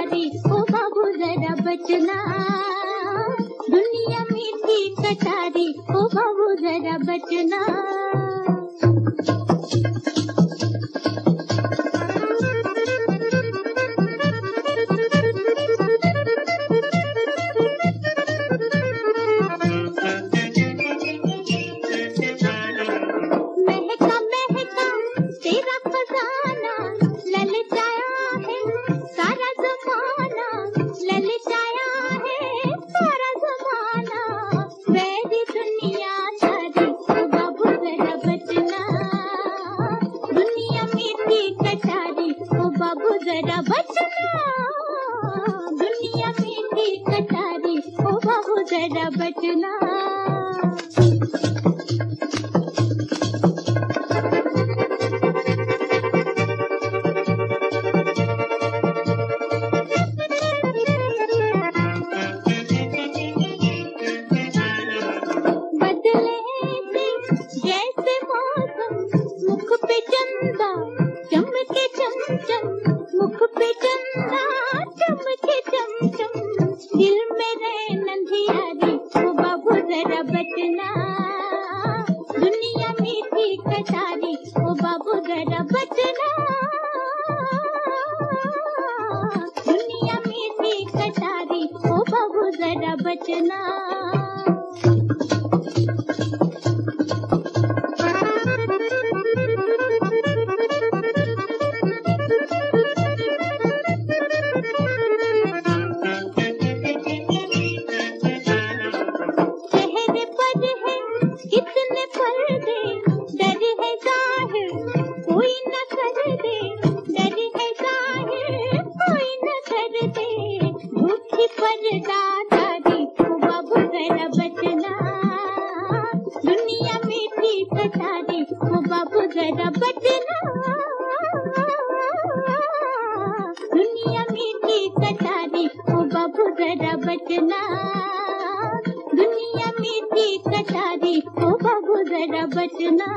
तुम्हारी ओ बाबू जरा बचना दुनिया में थी कटारी ओ बाबू जरा बचना जरा बचना। दुनिया में मीठी कटारी ओ बाबू जरा बचना। मुख पे चंदा, चमके चमचम। दिल में रहे नंदियारी, ओ बाबू जरा बचना। दुनिया मीठी कटारी ओ बाबू जरा बचना। दुनिया मीठी कटारी ओ बाबू जरा बचना। कटारी ओ बाबू जरा बचना।